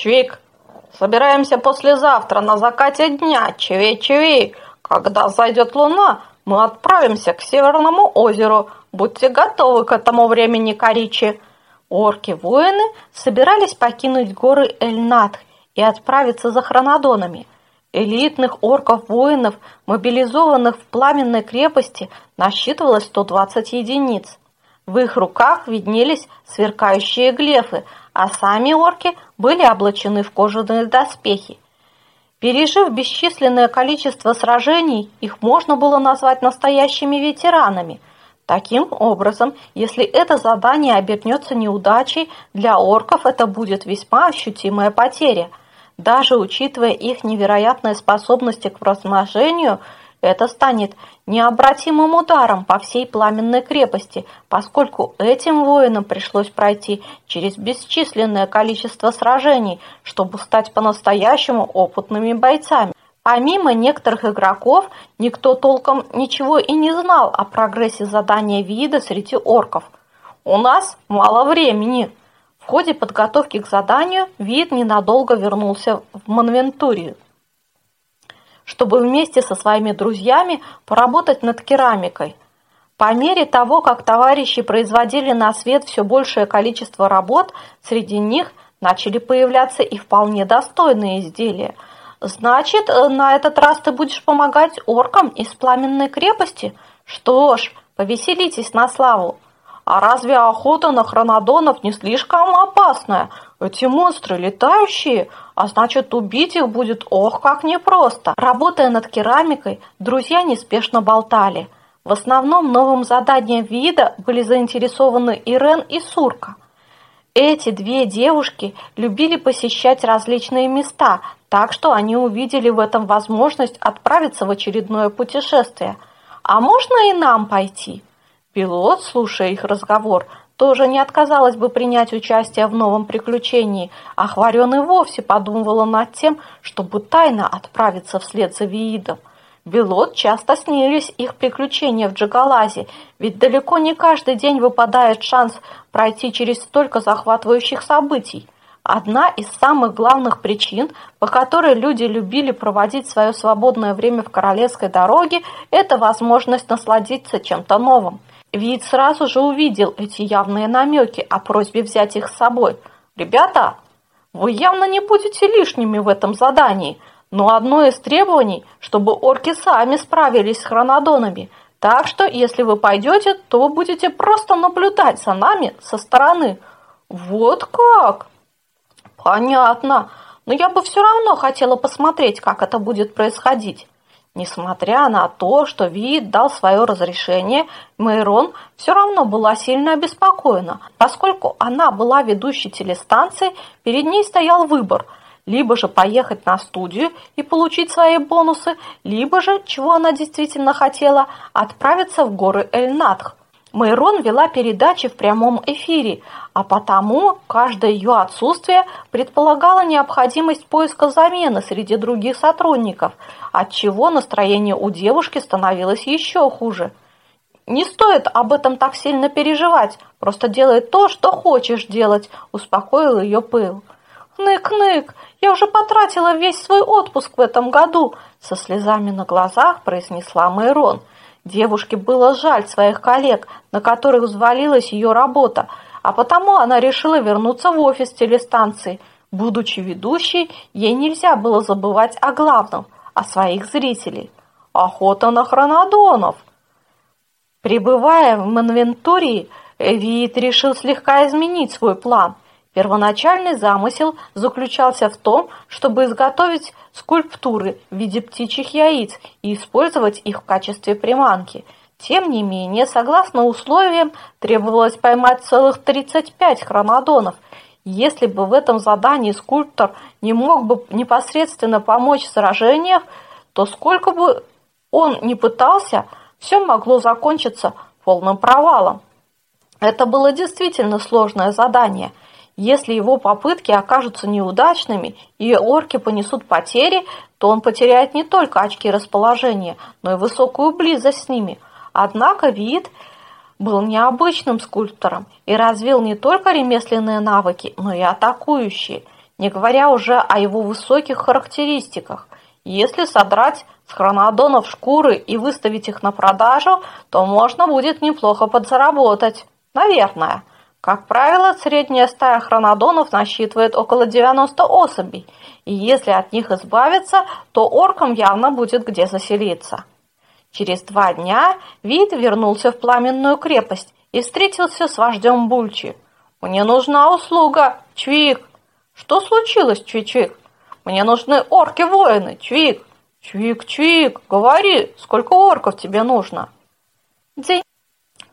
Чвик, собираемся послезавтра на закате дня, чви-чви. Когда зайдет луна, мы отправимся к Северному озеру. Будьте готовы к этому времени, Коричи. Орки-воины собирались покинуть горы Эльнат и отправиться за хронодонами. Элитных орков-воинов, мобилизованных в пламенной крепости, насчитывалось 120 единиц. В их руках виднелись сверкающие глефы, а сами орки были облачены в кожаные доспехи. Пережив бесчисленное количество сражений, их можно было назвать настоящими ветеранами. Таким образом, если это задание обернется неудачей, для орков это будет весьма ощутимая потеря. Даже учитывая их невероятные способности к размножению – это станет необратимым ударом по всей пламенной крепости, поскольку этим воинам пришлось пройти через бесчисленное количество сражений, чтобы стать по-настоящему опытными бойцами. Помимо некоторых игроков, никто толком ничего и не знал о прогрессе задания вида среди орков. У нас мало времени. В ходе подготовки к заданию вид ненадолго вернулся в Монвентурию чтобы вместе со своими друзьями поработать над керамикой. По мере того, как товарищи производили на свет все большее количество работ, среди них начали появляться и вполне достойные изделия. Значит, э, на этот раз ты будешь помогать оркам из пламенной крепости? Что ж, повеселитесь на славу. А разве охота на хронодонов не слишком опасная? Эти монстры летающие, а значит убить их будет ох как непросто. Работая над керамикой, друзья неспешно болтали. В основном новым заданием вида были заинтересованы Ирен и Сурка. Эти две девушки любили посещать различные места, так что они увидели в этом возможность отправиться в очередное путешествие. А можно и нам пойти? Пилот, слушая их разговор, тоже не отказалась бы принять участие в новом приключении, а Хварен и вовсе подумывала над тем, чтобы тайно отправиться вслед за Виидом. Белот часто снились их приключения в Джагалазе, ведь далеко не каждый день выпадает шанс пройти через столько захватывающих событий. Одна из самых главных причин, по которой люди любили проводить свое свободное время в королевской дороге, это возможность насладиться чем-то новым. Вид сразу же увидел эти явные намеки о просьбе взять их с собой. «Ребята, вы явно не будете лишними в этом задании, но одно из требований, чтобы орки сами справились с хронодонами. Так что, если вы пойдете, то вы будете просто наблюдать за нами со стороны». «Вот как?» «Понятно, но я бы все равно хотела посмотреть, как это будет происходить». Несмотря на то, что Вид дал свое разрешение, Мейрон все равно была сильно обеспокоена, поскольку она была ведущей телестанции, перед ней стоял выбор – либо же поехать на студию и получить свои бонусы, либо же, чего она действительно хотела, отправиться в горы Эльнатх. Мейрон вела передачи в прямом эфире, а потому каждое ее отсутствие предполагало необходимость поиска замены среди других сотрудников, отчего настроение у девушки становилось еще хуже. «Не стоит об этом так сильно переживать, просто делай то, что хочешь делать», – успокоил ее пыл. «Хнык-хнык, я уже потратила весь свой отпуск в этом году», – со слезами на глазах произнесла Мейрон – Девушке было жаль своих коллег, на которых взвалилась ее работа, а потому она решила вернуться в офис телестанции. Будучи ведущей, ей нельзя было забывать о главном, о своих зрителей. Охота на хронодонов. Прибывая в Монвентурии, Виит решил слегка изменить свой план – Первоначальный замысел заключался в том, чтобы изготовить скульптуры в виде птичьих яиц и использовать их в качестве приманки. Тем не менее, согласно условиям, требовалось поймать целых 35 хронодонов. Если бы в этом задании скульптор не мог бы непосредственно помочь в сражениях, то сколько бы он ни пытался, все могло закончиться полным провалом. Это было действительно сложное задание – если его попытки окажутся неудачными и орки понесут потери, то он потеряет не только очки расположения, но и высокую близость с ними. Однако вид был необычным скульптором и развил не только ремесленные навыки, но и атакующие. не говоря уже о его высоких характеристиках. Если содрать с хронодонов шкуры и выставить их на продажу, то можно будет неплохо подзаработать. Наверное. Как правило, средняя стая хронодонов насчитывает около 90 особей, и если от них избавиться, то оркам явно будет где заселиться. Через два дня Вид вернулся в пламенную крепость и встретился с вождем Бульчи. «Мне нужна услуга, Чвик!» «Что случилось, Чвик-Чвик?» «Мне нужны орки-воины, Чвик!» «Чвик-Чвик, говори, сколько орков тебе нужно?» День.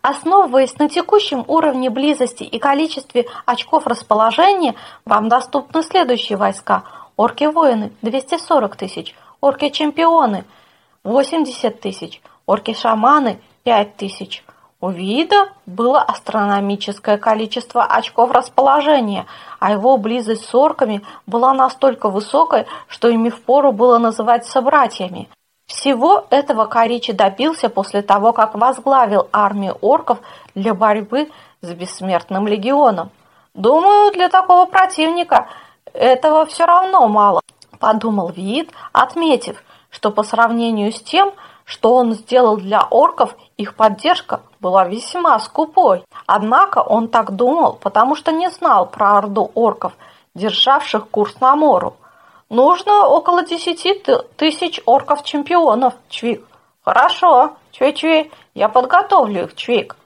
Основываясь на текущем уровне близости и количестве очков расположения, вам доступны следующие войска. Орки-воины – 240 тысяч, орки-чемпионы – 80 тысяч, орки-шаманы – 5 тысяч. У вида было астрономическое количество очков расположения, а его близость с орками была настолько высокой, что ими впору было называть собратьями. Всего этого Коричи добился после того, как возглавил армию орков для борьбы с бессмертным легионом. «Думаю, для такого противника этого все равно мало», – подумал Вид, отметив, что по сравнению с тем, что он сделал для орков, их поддержка была весьма скупой. Однако он так думал, потому что не знал про орду орков, державших курс на Мору. Нужно около десяти тысяч орков-чемпионов, Чвик. Хорошо, Чви-Чви, я подготовлю их, Чвик.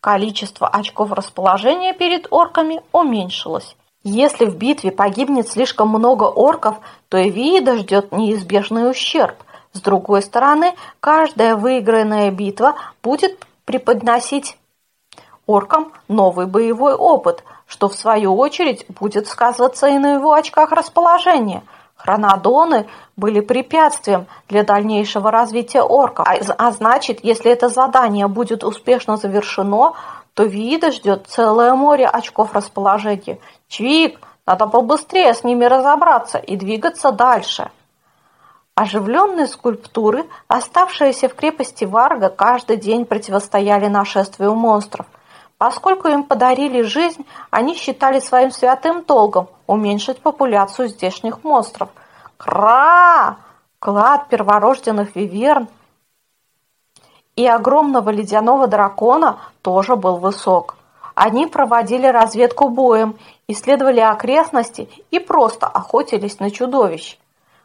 Количество очков расположения перед орками уменьшилось. Если в битве погибнет слишком много орков, то и вида ждет неизбежный ущерб. С другой стороны, каждая выигранная битва будет преподносить оркам новый боевой опыт, что в свою очередь будет сказываться и на его очках расположения. Хронодоны были препятствием для дальнейшего развития орков, а, а значит, если это задание будет успешно завершено, то вида ждет целое море очков расположения. Чвик, надо побыстрее с ними разобраться и двигаться дальше. Оживленные скульптуры, оставшиеся в крепости Варга, каждый день противостояли нашествию монстров. Поскольку им подарили жизнь, они считали своим святым долгом уменьшить популяцию здешних монстров. Кра! Клад перворожденных виверн и огромного ледяного дракона тоже был высок. Они проводили разведку боем, исследовали окрестности и просто охотились на чудовищ.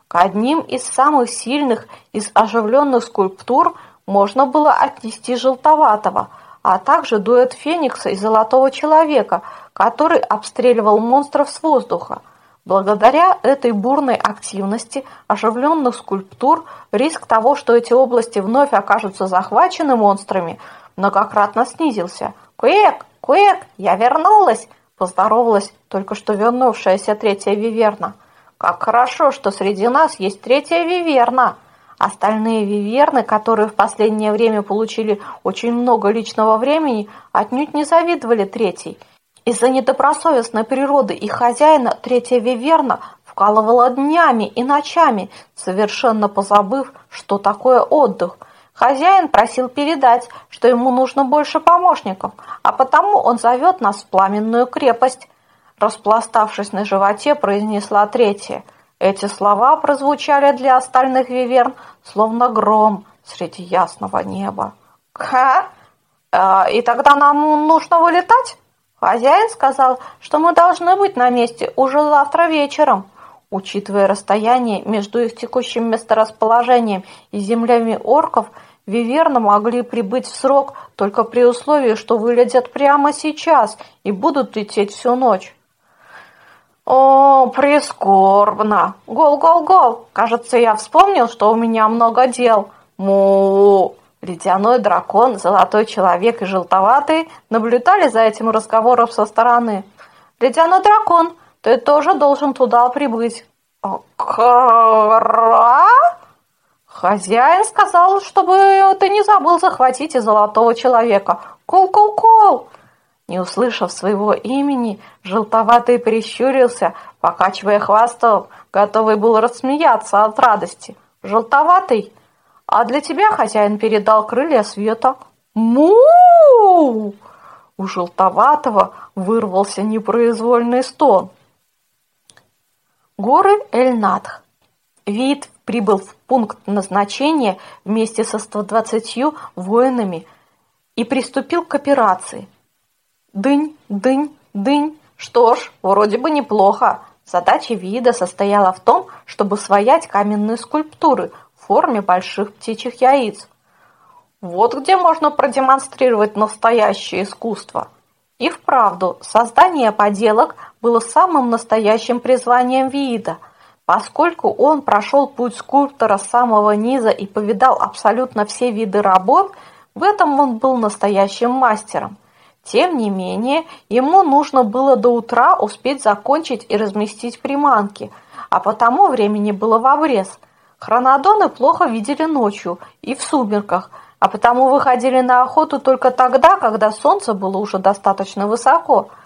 К одним из самых сильных из оживленных скульптур можно было отнести желтоватого, а также дуэт Феникса и Золотого Человека, который обстреливал монстров с воздуха – Благодаря этой бурной активности оживленных скульптур риск того, что эти области вновь окажутся захвачены монстрами, многократно снизился. «Куэк! Куэк! Я вернулась!» – поздоровалась только что вернувшаяся третья виверна. «Как хорошо, что среди нас есть третья виверна!» Остальные виверны, которые в последнее время получили очень много личного времени, отнюдь не завидовали третьей – из-за недобросовестной природы их хозяина третья Виверна вкалывала днями и ночами, совершенно позабыв, что такое отдых. Хозяин просил передать, что ему нужно больше помощников, а потому он зовет нас в пламенную крепость. Распластавшись на животе, произнесла третья. Эти слова прозвучали для остальных виверн, словно гром среди ясного неба. «Ха! Э, и тогда нам нужно вылетать?» Хозяин сказал, что мы должны быть на месте уже завтра вечером. Учитывая расстояние между их текущим месторасположением и землями орков, Виверны могли прибыть в срок только при условии, что вылетят прямо сейчас и будут лететь всю ночь. О, прискорбно. Гол-гол-гол. Кажется, я вспомнил, что у меня много дел. Му. Ледяной дракон, золотой человек и желтоватый наблюдали за этим разговором со стороны. «Ледяной дракон, ты тоже должен туда прибыть». «Кра?» Хозяин сказал, чтобы ты не забыл захватить и золотого человека. Кол-кол-кол! Не услышав своего имени, желтоватый прищурился, покачивая хвостом, готовый был рассмеяться от радости. Желтоватый а для тебя хозяин передал крылья света. Му! У желтоватого вырвался непроизвольный стон. Горы Эль-Надх. Вид прибыл в пункт назначения вместе со 120 воинами и приступил к операции. Дынь, дынь, дынь. Что ж, вроде бы неплохо. Задача вида состояла в том, чтобы своять каменные скульптуры в форме больших птичьих яиц. Вот где можно продемонстрировать настоящее искусство. И вправду, создание поделок было самым настоящим призванием вида – Поскольку он прошел путь скульптора с самого низа и повидал абсолютно все виды работ, в этом он был настоящим мастером. Тем не менее, ему нужно было до утра успеть закончить и разместить приманки, а потому времени было в обрез. Хронодоны плохо видели ночью и в сумерках, а потому выходили на охоту только тогда, когда солнце было уже достаточно высоко –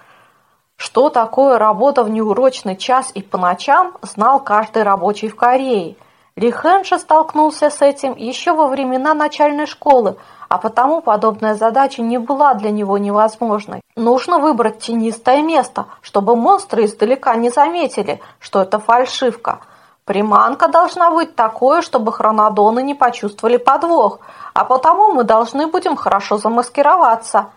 что такое работа в неурочный час и по ночам, знал каждый рабочий в Корее. Ли Хэнши столкнулся с этим еще во времена начальной школы, а потому подобная задача не была для него невозможной. Нужно выбрать тенистое место, чтобы монстры издалека не заметили, что это фальшивка. Приманка должна быть такой, чтобы хронодоны не почувствовали подвох, а потому мы должны будем хорошо замаскироваться.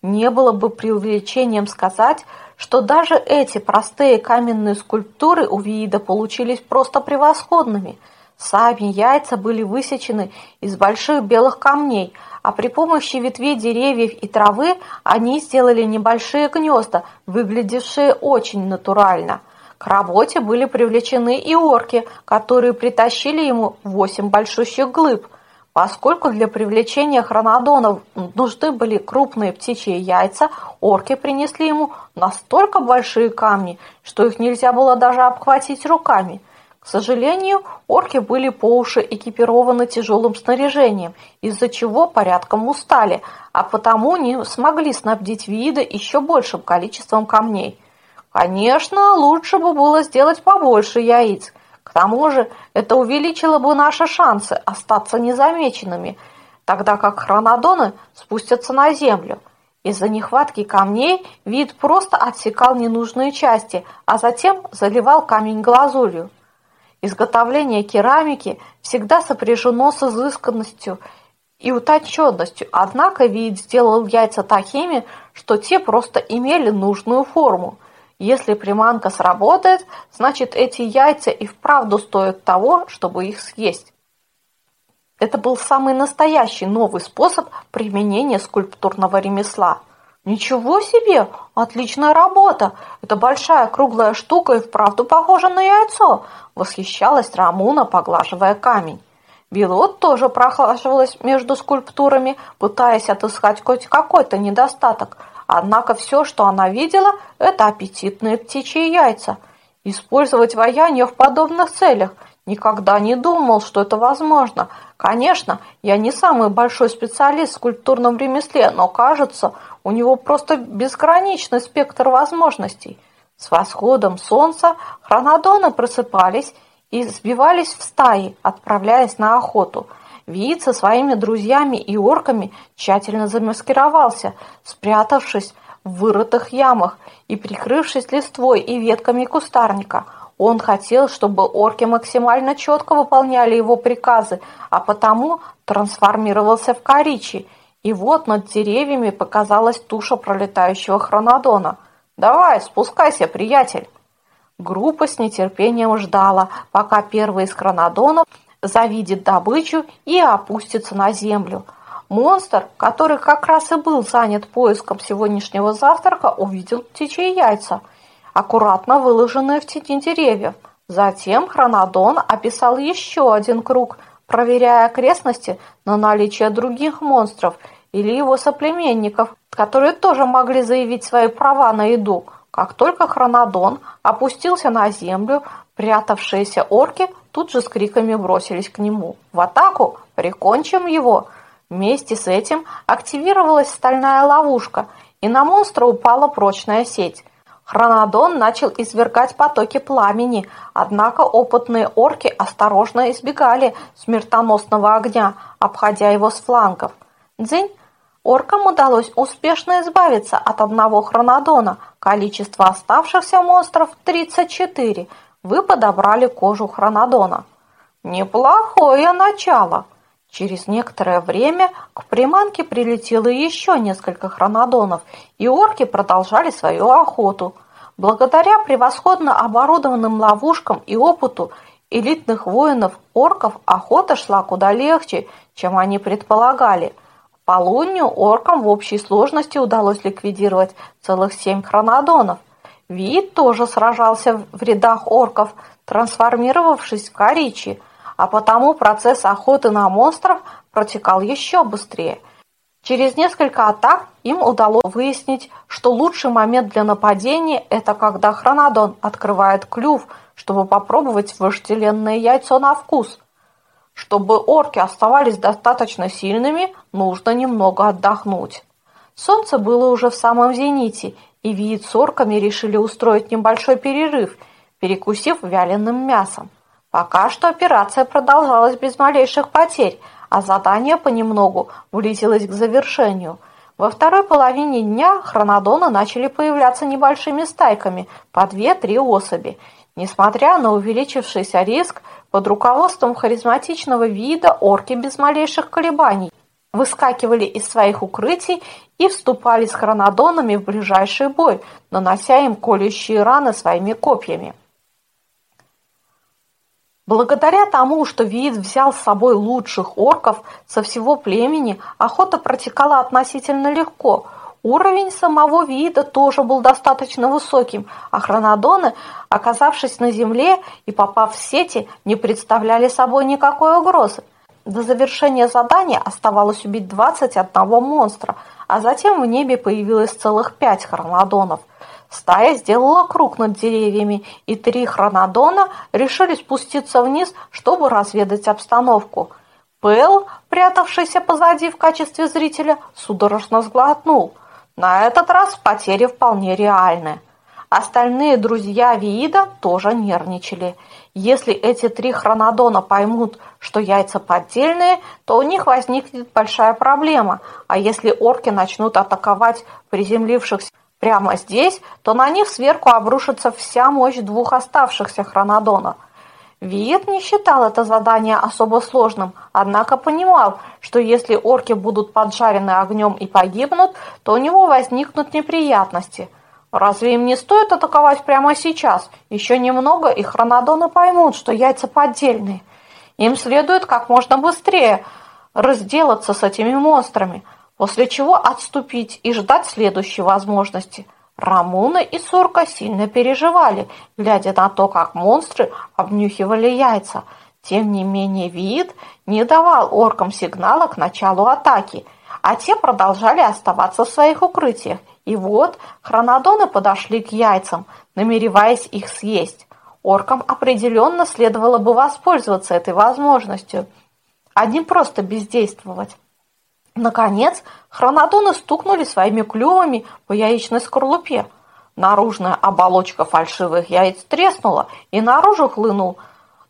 Не было бы преувеличением сказать, что даже эти простые каменные скульптуры у Виида получились просто превосходными. Сами яйца были высечены из больших белых камней, а при помощи ветвей деревьев и травы они сделали небольшие гнезда, выглядевшие очень натурально. К работе были привлечены и орки, которые притащили ему восемь большущих глыб – Поскольку для привлечения хронодонов нужны были крупные птичьи яйца, орки принесли ему настолько большие камни, что их нельзя было даже обхватить руками. К сожалению, орки были по уши экипированы тяжелым снаряжением, из-за чего порядком устали, а потому не смогли снабдить вида еще большим количеством камней. Конечно, лучше бы было сделать побольше яиц – к тому же это увеличило бы наши шансы остаться незамеченными, тогда как хронодоны спустятся на землю. Из-за нехватки камней вид просто отсекал ненужные части, а затем заливал камень глазурью. Изготовление керамики всегда сопряжено с изысканностью и утонченностью, однако вид сделал яйца такими, что те просто имели нужную форму – если приманка сработает, значит эти яйца и вправду стоят того, чтобы их съесть. Это был самый настоящий новый способ применения скульптурного ремесла. Ничего себе! Отличная работа! Это большая круглая штука и вправду похожа на яйцо! Восхищалась Рамуна, поглаживая камень. Билот тоже прохлаживалась между скульптурами, пытаясь отыскать хоть какой-то недостаток – Однако все, что она видела, это аппетитные птичьи яйца. Использовать ваяние в подобных целях никогда не думал, что это возможно. Конечно, я не самый большой специалист в скульптурном ремесле, но кажется, у него просто безграничный спектр возможностей. С восходом солнца хронодоны просыпались и сбивались в стаи, отправляясь на охоту – Виит со своими друзьями и орками тщательно замаскировался, спрятавшись в вырытых ямах и прикрывшись листвой и ветками кустарника. Он хотел, чтобы орки максимально четко выполняли его приказы, а потому трансформировался в коричи. И вот над деревьями показалась туша пролетающего хронодона. «Давай, спускайся, приятель!» Группа с нетерпением ждала, пока первый из хронодонов завидит добычу и опустится на землю. Монстр, который как раз и был занят поиском сегодняшнего завтрака, увидел птичьи яйца, аккуратно выложенные в тени деревьев. Затем Хронодон описал еще один круг, проверяя окрестности на наличие других монстров или его соплеменников, которые тоже могли заявить свои права на еду. Как только Хронодон опустился на землю, прятавшиеся орки тут же с криками бросились к нему. «В атаку! Прикончим его!» Вместе с этим активировалась стальная ловушка, и на монстра упала прочная сеть. Хронодон начал извергать потоки пламени, однако опытные орки осторожно избегали смертоносного огня, обходя его с флангов. Дзынь Оркам удалось успешно избавиться от одного хронодона. Количество оставшихся монстров – 34. вы подобрали кожу хронодона. Неплохое начало. Через некоторое время к приманке прилетело еще несколько хронодонов, и орки продолжали свою охоту. Благодаря превосходно оборудованным ловушкам и опыту элитных воинов-орков охота шла куда легче, чем они предполагали. В полунью оркам в общей сложности удалось ликвидировать целых семь хронодонов. Вид тоже сражался в рядах орков, трансформировавшись в коричи, а потому процесс охоты на монстров протекал еще быстрее. Через несколько атак им удалось выяснить, что лучший момент для нападения – это когда Хронодон открывает клюв, чтобы попробовать вожделенное яйцо на вкус. Чтобы орки оставались достаточно сильными, нужно немного отдохнуть. Солнце было уже в самом зените, и вид с орками решили устроить небольшой перерыв, перекусив вяленым мясом. Пока что операция продолжалась без малейших потерь, а задание понемногу близилось к завершению. Во второй половине дня хронодоны начали появляться небольшими стайками, по две-три особи. Несмотря на увеличившийся риск, под руководством харизматичного вида орки без малейших колебаний выскакивали из своих укрытий и вступали с хронодонами в ближайший бой, нанося им колющие раны своими копьями. Благодаря тому, что Виит взял с собой лучших орков со всего племени, охота протекала относительно легко. Уровень самого вида тоже был достаточно высоким, а хронодоны, оказавшись на земле и попав в сети, не представляли собой никакой угрозы. До завершения задания оставалось убить 21 монстра, а затем в небе появилось целых пять хронодонов. Стая сделала круг над деревьями, и три хронодона решили спуститься вниз, чтобы разведать обстановку. Пэл, прятавшийся позади в качестве зрителя, судорожно сглотнул. На этот раз потери вполне реальны. Остальные друзья Виида тоже нервничали. Если эти три хронодона поймут, что яйца поддельные, то у них возникнет большая проблема. А если орки начнут атаковать приземлившихся прямо здесь, то на них сверху обрушится вся мощь двух оставшихся хронодонов. Виет не считал это задание особо сложным, однако понимал, что если орки будут поджарены огнем и погибнут, то у него возникнут неприятности – Разве им не стоит атаковать прямо сейчас? Еще немного, и хронодоны поймут, что яйца поддельные. Им следует как можно быстрее разделаться с этими монстрами, после чего отступить и ждать следующей возможности. Рамуна и Сурка сильно переживали, глядя на то, как монстры обнюхивали яйца. Тем не менее, вид не давал оркам сигнала к началу атаки, а те продолжали оставаться в своих укрытиях и вот хронодоны подошли к яйцам, намереваясь их съесть. Оркам определенно следовало бы воспользоваться этой возможностью, а не просто бездействовать. Наконец, хронодоны стукнули своими клювами по яичной скорлупе. Наружная оболочка фальшивых яиц треснула, и наружу хлынул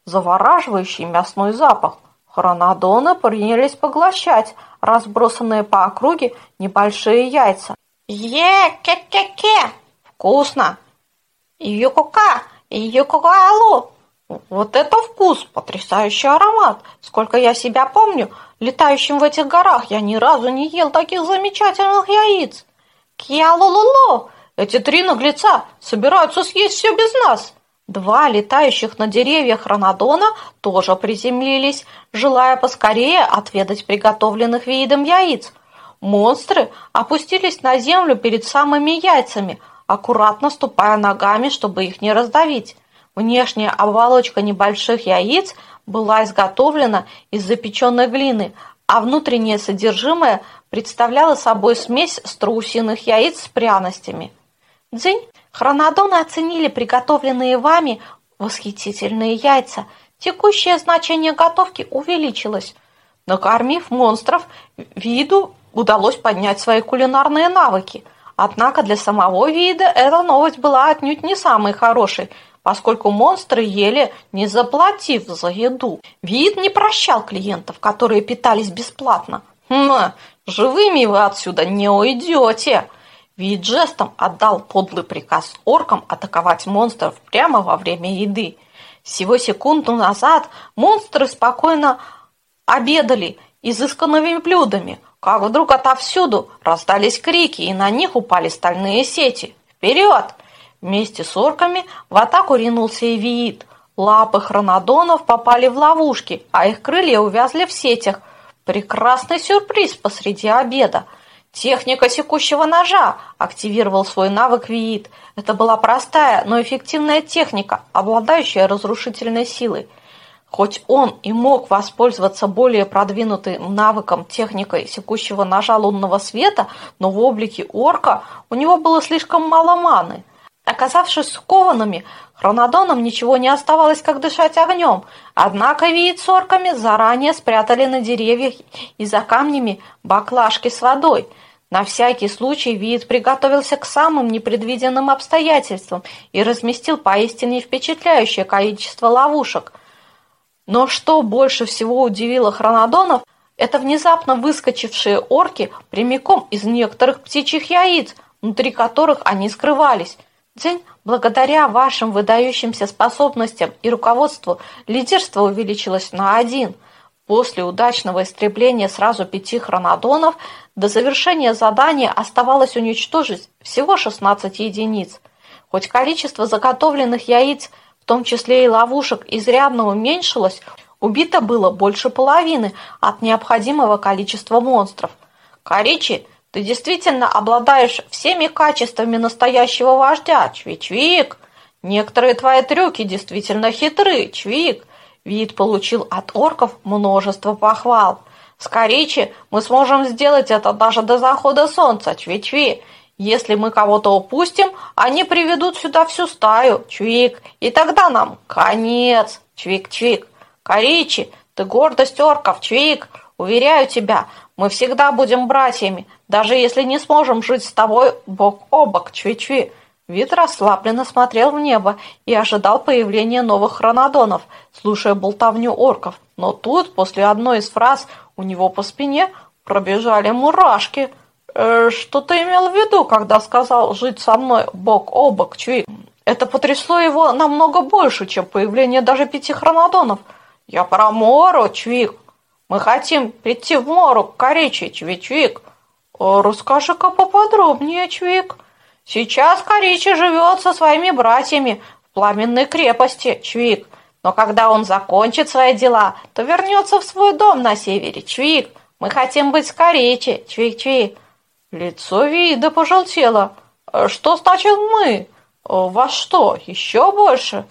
завораживающий мясной запах. Хронодоны принялись поглощать разбросанные по округе небольшие яйца. Е-ке-ке-ке! Вкусно! Юкука! Юкуалу! Вот это вкус! Потрясающий аромат! Сколько я себя помню, летающим в этих горах я ни разу не ел таких замечательных яиц! Кьялу-лу-лу! Эти три наглеца собираются съесть все без нас! Два летающих на деревьях Ранадона тоже приземлились, желая поскорее отведать приготовленных видом яиц – Монстры опустились на землю перед самыми яйцами, аккуратно ступая ногами, чтобы их не раздавить. Внешняя оболочка небольших яиц была изготовлена из запеченной глины, а внутреннее содержимое представляло собой смесь страусиных яиц с пряностями. Дзынь, хронодоны оценили приготовленные вами восхитительные яйца. Текущее значение готовки увеличилось. Накормив монстров, виду удалось поднять свои кулинарные навыки. Однако для самого вида эта новость была отнюдь не самой хорошей, поскольку монстры ели, не заплатив за еду. Вид не прощал клиентов, которые питались бесплатно. «Хм, живыми вы отсюда не уйдете!» Вид жестом отдал подлый приказ оркам атаковать монстров прямо во время еды. Всего секунду назад монстры спокойно обедали изысканными блюдами, как вдруг отовсюду раздались крики, и на них упали стальные сети. «Вперед!» Вместе с орками в атаку ринулся и Виит. Лапы хронодонов попали в ловушки, а их крылья увязли в сетях. Прекрасный сюрприз посреди обеда. Техника секущего ножа активировал свой навык Виит. Это была простая, но эффективная техника, обладающая разрушительной силой. Хоть он и мог воспользоваться более продвинутым навыком техникой секущего ножа лунного света, но в облике орка у него было слишком мало маны. Оказавшись скованными, хронодонам ничего не оставалось, как дышать огнем. Однако вид с орками заранее спрятали на деревьях и за камнями баклажки с водой. На всякий случай вид приготовился к самым непредвиденным обстоятельствам и разместил поистине впечатляющее количество ловушек. Но что больше всего удивило хронодонов, это внезапно выскочившие орки прямиком из некоторых птичьих яиц, внутри которых они скрывались – День, благодаря вашим выдающимся способностям и руководству, лидерство увеличилось на один. После удачного истребления сразу пяти хронодонов до завершения задания оставалось уничтожить всего 16 единиц. Хоть количество заготовленных яиц, в том числе и ловушек, изрядно уменьшилось, убито было больше половины от необходимого количества монстров. Коричи ты действительно обладаешь всеми качествами настоящего вождя, Чвик-Чвик. Некоторые твои трюки действительно хитры, Чвик. Вид получил от орков множество похвал. Скорее, мы сможем сделать это даже до захода солнца, Чви-Чви. Если мы кого-то упустим, они приведут сюда всю стаю, Чвик, и тогда нам конец, Чвик-Чвик. Коричи, ты гордость орков, Чвик. Уверяю тебя, мы всегда будем братьями, даже если не сможем жить с тобой бок о бок, Чви-Чви. Вид расслабленно смотрел в небо и ожидал появления новых хронодонов, слушая болтовню орков. Но тут, после одной из фраз, у него по спине пробежали мурашки. «Э, «Что ты имел в виду, когда сказал жить со мной бок о бок, Чви?» Это потрясло его намного больше, чем появление даже пяти хронодонов. «Я про Мору, Чвик. Мы хотим прийти в Мору Коричи, Чвик-Чвик. Расскажи-ка поподробнее, Чвик. Сейчас Коричи живет со своими братьями в пламенной крепости, Чвик. Но когда он закончит свои дела, то вернется в свой дом на севере, Чвик. Мы хотим быть с Коричи, Чвик-Чвик. Лицо вида пожелтело. Что значит мы? Во что, еще больше?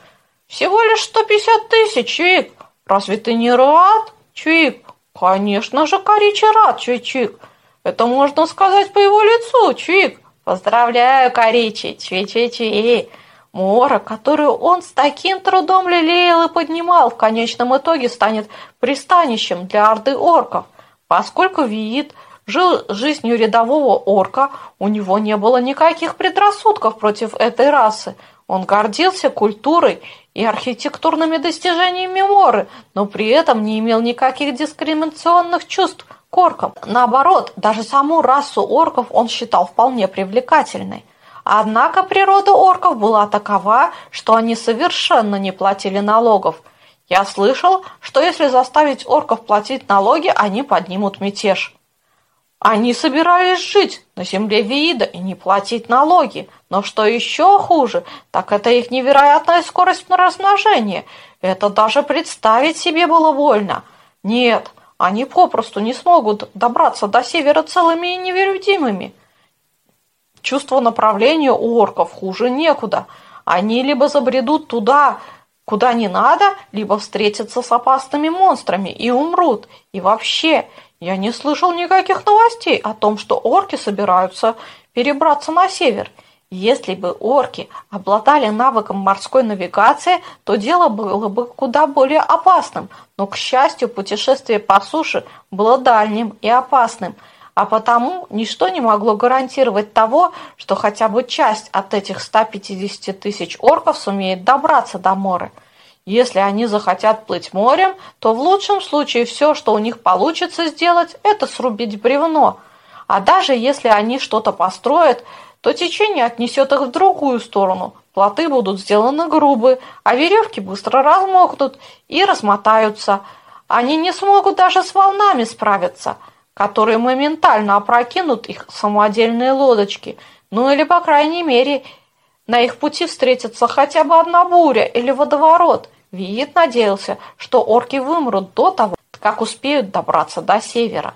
Всего лишь 150 тысяч, Чвик. Разве ты не рад, Чвик? Конечно же, Коричи рад, Чвик. Это можно сказать по его лицу, Чвик. Поздравляю, Коричи, Чви-Чви-Чви. Мора, которую он с таким трудом лелеял и поднимал, в конечном итоге станет пристанищем для орды орков. Поскольку Виит жил жизнью рядового орка, у него не было никаких предрассудков против этой расы. Он гордился культурой и архитектурными достижениями Моры, но при этом не имел никаких дискриминационных чувств к оркам. Наоборот, даже саму расу орков он считал вполне привлекательной. Однако природа орков была такова, что они совершенно не платили налогов. Я слышал, что если заставить орков платить налоги, они поднимут мятеж. Они собирались жить на земле Виида и не платить налоги. Но что еще хуже, так это их невероятная скорость на размножение. Это даже представить себе было больно. Нет, они попросту не смогут добраться до севера целыми и невредимыми. Чувство направления у орков хуже некуда. Они либо забредут туда, куда не надо, либо встретятся с опасными монстрами и умрут. И вообще, я не слышал никаких новостей о том, что орки собираются перебраться на север. Если бы орки обладали навыком морской навигации, то дело было бы куда более опасным. Но, к счастью, путешествие по суше было дальним и опасным, а потому ничто не могло гарантировать того, что хотя бы часть от этих 150 тысяч орков сумеет добраться до моря. Если они захотят плыть морем, то в лучшем случае все, что у них получится сделать, это срубить бревно. А даже если они что-то построят, то течение отнесет их в другую сторону. Плоты будут сделаны грубые, а веревки быстро размокнут и размотаются. Они не смогут даже с волнами справиться, которые моментально опрокинут их самодельные лодочки. Ну или, по крайней мере, на их пути встретится хотя бы одна буря или водоворот. Виит надеялся, что орки вымрут до того, как успеют добраться до севера.